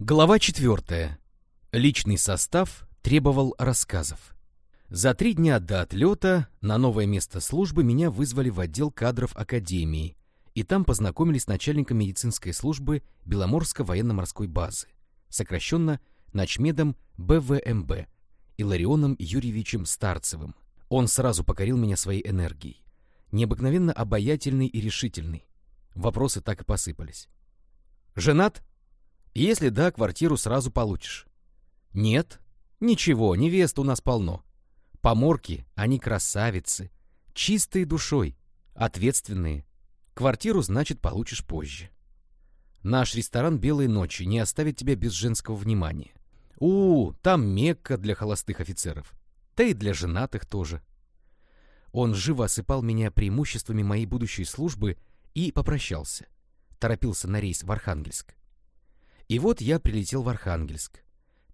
Глава четвертая. Личный состав требовал рассказов. За три дня до отлета на новое место службы меня вызвали в отдел кадров Академии, и там познакомились с начальником медицинской службы Беломорской военно-морской базы, сокращенно начмедом БВМБ, Иларионом Юрьевичем Старцевым. Он сразу покорил меня своей энергией. Необыкновенно обаятельный и решительный. Вопросы так и посыпались. «Женат?» Если да, квартиру сразу получишь. Нет? Ничего, невест у нас полно. Поморки, они красавицы, чистые душой, ответственные. Квартиру, значит, получишь позже. Наш ресторан «Белые ночи» не оставит тебя без женского внимания. У, там Мекка для холостых офицеров. Да и для женатых тоже. Он живо осыпал меня преимуществами моей будущей службы и попрощался. Торопился на рейс в Архангельск. И вот я прилетел в Архангельск.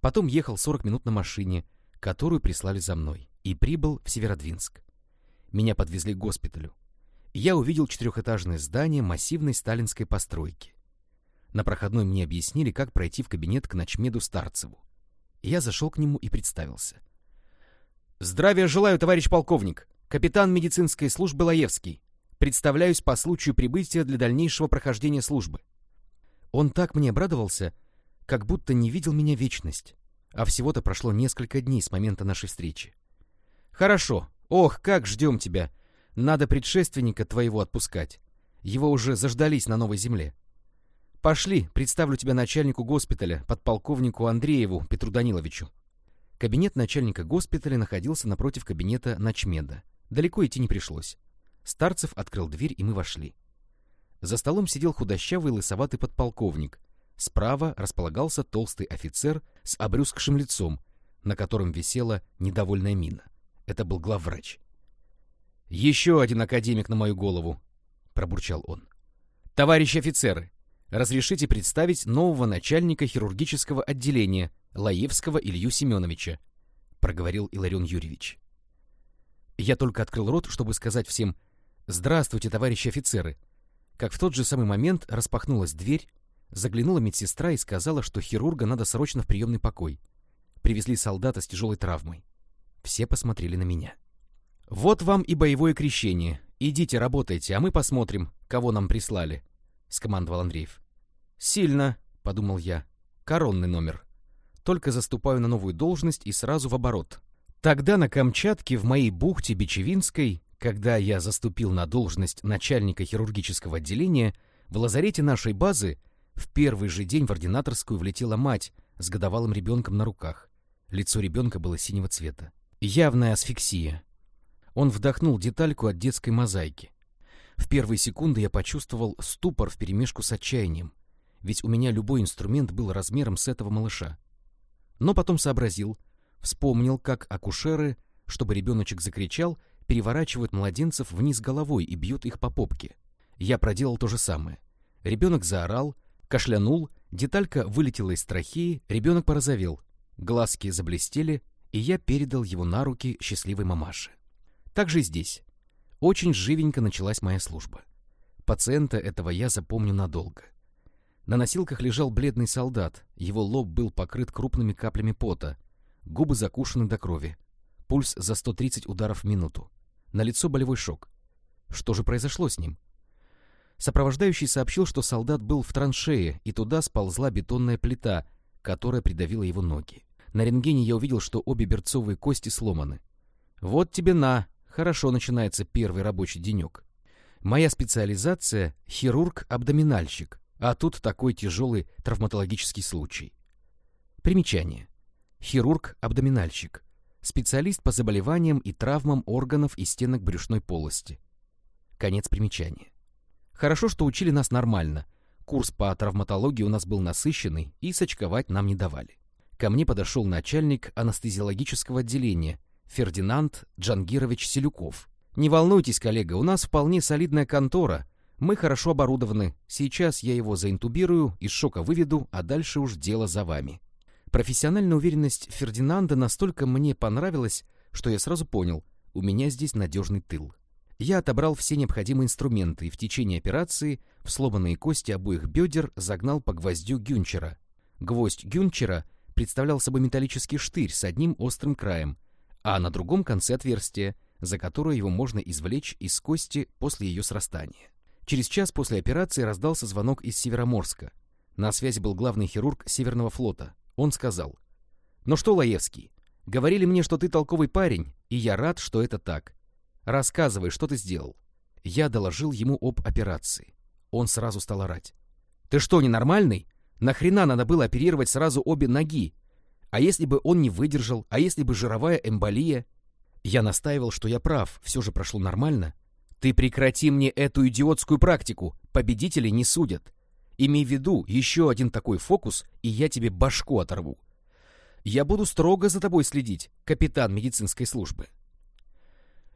Потом ехал 40 минут на машине, которую прислали за мной, и прибыл в Северодвинск. Меня подвезли к госпиталю. Я увидел четырехэтажное здание массивной сталинской постройки. На проходной мне объяснили, как пройти в кабинет к ночмеду Старцеву. Я зашел к нему и представился. «Здравия желаю, товарищ полковник! Капитан медицинской службы Лаевский. Представляюсь по случаю прибытия для дальнейшего прохождения службы». Он так мне обрадовался, как будто не видел меня вечность, а всего-то прошло несколько дней с момента нашей встречи. «Хорошо. Ох, как ждем тебя. Надо предшественника твоего отпускать. Его уже заждались на новой земле. Пошли, представлю тебя начальнику госпиталя, подполковнику Андрееву Петру Даниловичу». Кабинет начальника госпиталя находился напротив кабинета начмеда. Далеко идти не пришлось. Старцев открыл дверь, и мы вошли. За столом сидел худощавый лысоватый подполковник. Справа располагался толстый офицер с обрюзгшим лицом, на котором висела недовольная мина. Это был главврач. «Еще один академик на мою голову!» — пробурчал он. «Товарищи офицеры, разрешите представить нового начальника хирургического отделения Лаевского Илью Семеновича», — проговорил Иларион Юрьевич. Я только открыл рот, чтобы сказать всем «Здравствуйте, товарищи офицеры!» Как в тот же самый момент распахнулась дверь, заглянула медсестра и сказала, что хирурга надо срочно в приемный покой. Привезли солдата с тяжелой травмой. Все посмотрели на меня. «Вот вам и боевое крещение. Идите, работайте, а мы посмотрим, кого нам прислали», — скомандовал Андреев. «Сильно», — подумал я. «Коронный номер. Только заступаю на новую должность и сразу в оборот. Тогда на Камчатке, в моей бухте Бичевинской, когда я заступил на должность начальника хирургического отделения, в лазарете нашей базы в первый же день в ординаторскую влетела мать с годовалым ребенком на руках. Лицо ребенка было синего цвета. Явная асфиксия. Он вдохнул детальку от детской мозаики. В первые секунды я почувствовал ступор вперемешку с отчаянием, ведь у меня любой инструмент был размером с этого малыша. Но потом сообразил, вспомнил, как акушеры, чтобы ребеночек закричал, переворачивают младенцев вниз головой и бьют их по попке. Я проделал то же самое. Ребенок заорал, кашлянул, деталька вылетела из трахеи, ребенок порозовел, глазки заблестели, и я передал его на руки счастливой мамаше. Так же здесь. Очень живенько началась моя служба. Пациента этого я запомню надолго. На носилках лежал бледный солдат, его лоб был покрыт крупными каплями пота, губы закушены до крови, пульс за 130 ударов в минуту. На лицо болевой шок. Что же произошло с ним? Сопровождающий сообщил, что солдат был в траншее, и туда сползла бетонная плита, которая придавила его ноги. На рентгене я увидел, что обе берцовые кости сломаны. Вот тебе на, хорошо начинается первый рабочий денек. Моя специализация — хирург-абдоминальщик, а тут такой тяжелый травматологический случай. Примечание. Хирург-абдоминальщик специалист по заболеваниям и травмам органов и стенок брюшной полости. Конец примечания. Хорошо, что учили нас нормально. Курс по травматологии у нас был насыщенный, и сочковать нам не давали. Ко мне подошел начальник анестезиологического отделения Фердинанд Джангирович Селюков. «Не волнуйтесь, коллега, у нас вполне солидная контора. Мы хорошо оборудованы. Сейчас я его заинтубирую, из шока выведу, а дальше уж дело за вами». Профессиональная уверенность Фердинанда настолько мне понравилась, что я сразу понял, у меня здесь надежный тыл. Я отобрал все необходимые инструменты и в течение операции в сломанные кости обоих бедер загнал по гвоздю Гюнчера. Гвоздь Гюнчера представлял собой металлический штырь с одним острым краем, а на другом конце отверстие, за которое его можно извлечь из кости после ее срастания. Через час после операции раздался звонок из Североморска. На связи был главный хирург Северного флота. Он сказал, «Ну что, Лаевский, говорили мне, что ты толковый парень, и я рад, что это так. Рассказывай, что ты сделал». Я доложил ему об операции. Он сразу стал орать. «Ты что, ненормальный? Нахрена надо было оперировать сразу обе ноги? А если бы он не выдержал? А если бы жировая эмболия?» Я настаивал, что я прав, все же прошло нормально. «Ты прекрати мне эту идиотскую практику, победители не судят. Имей в виду, еще один такой фокус, и я тебе башку оторву. Я буду строго за тобой следить, капитан медицинской службы».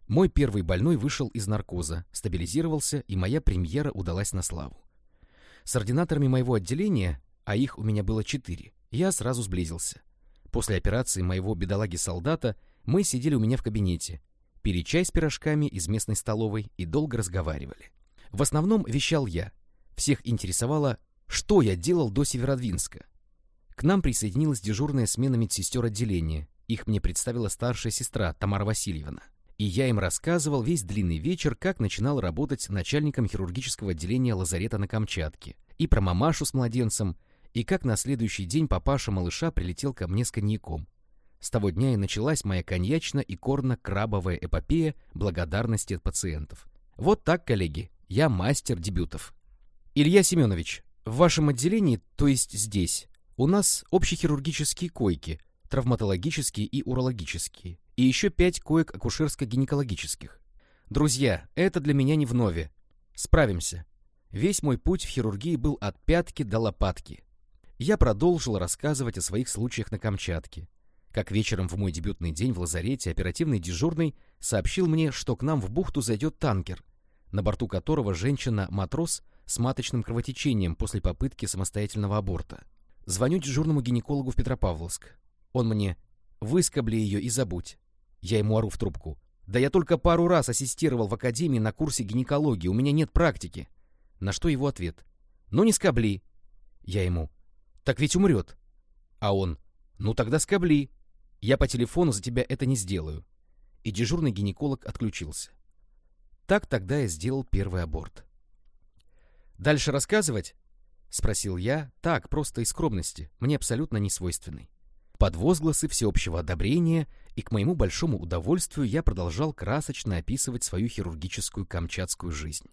Мой первый больной вышел из наркоза, стабилизировался, и моя премьера удалась на славу. С ординаторами моего отделения, а их у меня было четыре, я сразу сблизился. После операции моего бедолаги-солдата мы сидели у меня в кабинете, пили чай с пирожками из местной столовой и долго разговаривали. В основном вещал я. Всех интересовало, что я делал до Северодвинска. К нам присоединилась дежурная смена медсестер отделения. Их мне представила старшая сестра Тамара Васильевна и я им рассказывал весь длинный вечер, как начинал работать начальником хирургического отделения лазарета на Камчатке, и про мамашу с младенцем, и как на следующий день папаша малыша прилетел ко мне с коньяком. С того дня и началась моя коньячно- и корно-крабовая эпопея благодарности от пациентов. Вот так, коллеги, я мастер дебютов. Илья Семенович, в вашем отделении, то есть здесь, у нас общехирургические койки, травматологические и урологические, и еще пять коек акушерско-гинекологических. Друзья, это для меня не вновь. Справимся. Весь мой путь в хирургии был от пятки до лопатки. Я продолжил рассказывать о своих случаях на Камчатке. Как вечером в мой дебютный день в лазарете оперативный дежурный сообщил мне, что к нам в бухту зайдет танкер, на борту которого женщина-матрос с маточным кровотечением после попытки самостоятельного аборта. Звоню дежурному гинекологу в Петропавловск. Он мне «Выскобли ее и забудь». Я ему ору в трубку. Да я только пару раз ассистировал в академии на курсе гинекологии, у меня нет практики. На что его ответ? Ну не скобли. Я ему. Так ведь умрет. А он. Ну тогда скобли. Я по телефону за тебя это не сделаю. И дежурный гинеколог отключился. Так тогда я сделал первый аборт. Дальше рассказывать? Спросил я, так, просто из скромности, мне абсолютно не свойственный. Под возгласы всеобщего одобрения и к моему большому удовольствию я продолжал красочно описывать свою хирургическую камчатскую жизнь.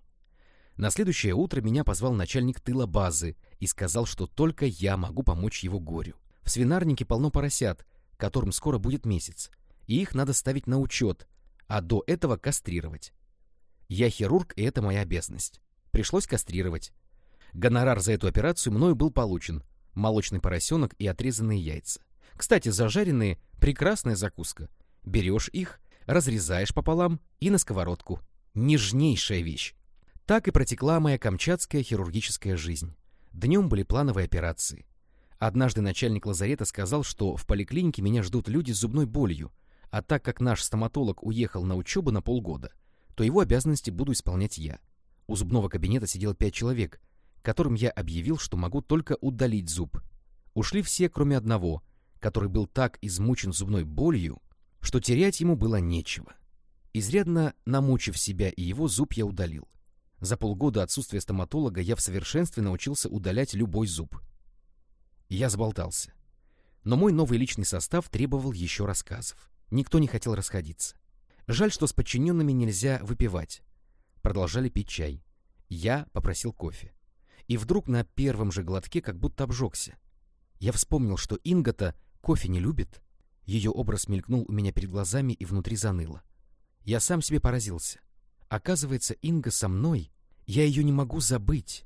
На следующее утро меня позвал начальник тыла базы и сказал, что только я могу помочь его горю. В свинарнике полно поросят, которым скоро будет месяц, и их надо ставить на учет, а до этого кастрировать. Я хирург, и это моя обязанность. Пришлось кастрировать. Гонорар за эту операцию мною был получен. Молочный поросенок и отрезанные яйца. Кстати, зажаренные — прекрасная закуска. Берешь их, разрезаешь пополам и на сковородку. Нежнейшая вещь. Так и протекла моя камчатская хирургическая жизнь. Днем были плановые операции. Однажды начальник лазарета сказал, что в поликлинике меня ждут люди с зубной болью, а так как наш стоматолог уехал на учебу на полгода, то его обязанности буду исполнять я. У зубного кабинета сидел пять человек, которым я объявил, что могу только удалить зуб. Ушли все, кроме одного — который был так измучен зубной болью, что терять ему было нечего. Изрядно намучив себя и его зуб я удалил. За полгода отсутствия стоматолога я в совершенстве научился удалять любой зуб. Я заболтался. Но мой новый личный состав требовал еще рассказов. Никто не хотел расходиться. Жаль, что с подчиненными нельзя выпивать. Продолжали пить чай. Я попросил кофе. И вдруг на первом же глотке как будто обжегся. Я вспомнил, что Ингота кофе не любит? Ее образ мелькнул у меня перед глазами и внутри заныло. Я сам себе поразился. Оказывается, Инга со мной. Я ее не могу забыть.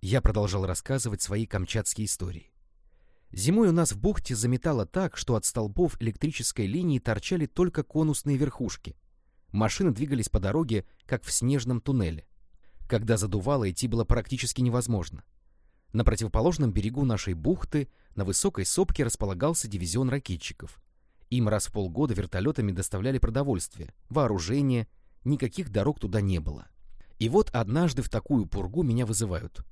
Я продолжал рассказывать свои камчатские истории. Зимой у нас в бухте заметало так, что от столбов электрической линии торчали только конусные верхушки. Машины двигались по дороге, как в снежном туннеле. Когда задувало, идти было практически невозможно. На противоположном берегу нашей бухты на высокой сопке располагался дивизион ракетчиков. Им раз в полгода вертолетами доставляли продовольствие, вооружение, никаких дорог туда не было. И вот однажды в такую пургу меня вызывают.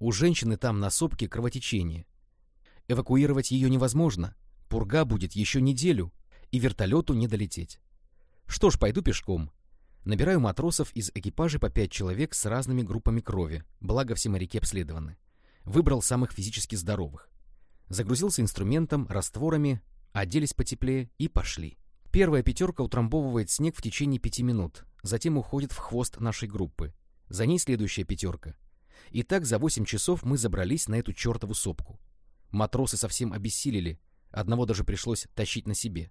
У женщины там на сопке кровотечение. Эвакуировать ее невозможно. Пурга будет еще неделю, и вертолету не долететь. Что ж, пойду пешком. Набираю матросов из экипажей по пять человек с разными группами крови, благо все моряки обследованы. Выбрал самых физически здоровых. Загрузился инструментом, растворами, оделись потеплее и пошли. Первая пятерка утрамбовывает снег в течение пяти минут, затем уходит в хвост нашей группы. За ней следующая пятерка. И так за восемь часов мы забрались на эту чертову сопку. Матросы совсем обессилели, одного даже пришлось тащить на себе.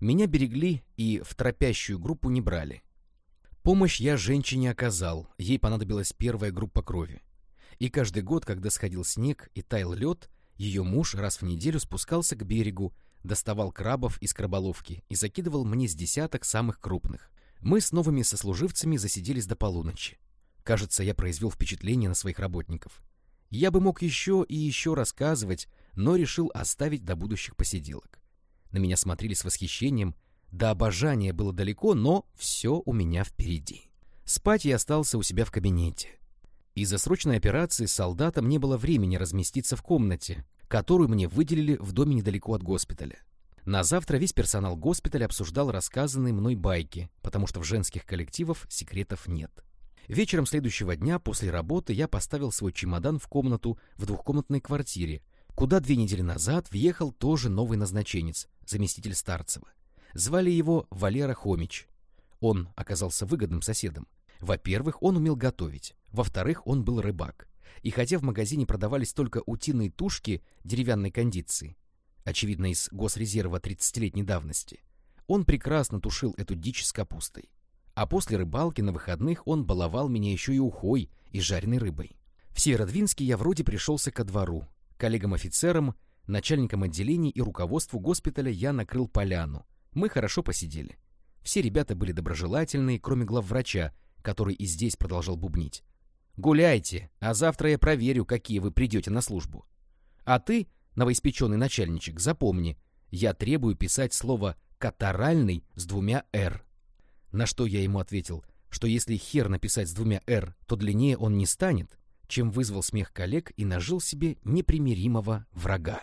Меня берегли и в тропящую группу не брали. Помощь я женщине оказал, ей понадобилась первая группа крови. И каждый год, когда сходил снег и таял лед, ее муж раз в неделю спускался к берегу, доставал крабов из краболовки и закидывал мне с десяток самых крупных. Мы с новыми сослуживцами засиделись до полуночи. Кажется, я произвел впечатление на своих работников. Я бы мог еще и еще рассказывать, но решил оставить до будущих посиделок. На меня смотрели с восхищением, до обожания было далеко, но все у меня впереди. Спать я остался у себя в кабинете. Из-за срочной операции с солдатом не было времени разместиться в комнате, которую мне выделили в доме недалеко от госпиталя. На завтра весь персонал госпиталя обсуждал рассказанные мной байки, потому что в женских коллективах секретов нет. Вечером следующего дня после работы я поставил свой чемодан в комнату в двухкомнатной квартире, куда две недели назад въехал тоже новый назначенец, заместитель Старцева. Звали его Валера Хомич. Он оказался выгодным соседом. Во-первых, он умел готовить. Во-вторых, он был рыбак. И хотя в магазине продавались только утиные тушки деревянной кондиции, очевидно, из госрезерва 30-летней давности, он прекрасно тушил эту дичь с капустой. А после рыбалки на выходных он баловал меня еще и ухой и жареной рыбой. В Северодвинске я вроде пришелся ко двору. Коллегам-офицерам, начальникам отделений и руководству госпиталя я накрыл поляну. Мы хорошо посидели. Все ребята были доброжелательные, кроме главврача, который и здесь продолжал бубнить. Гуляйте, а завтра я проверю, какие вы придете на службу. А ты, новоиспеченный начальничек, запомни, я требую писать слово «катаральный» с двумя «р». На что я ему ответил, что если хер написать с двумя «р», то длиннее он не станет, чем вызвал смех коллег и нажил себе непримиримого врага.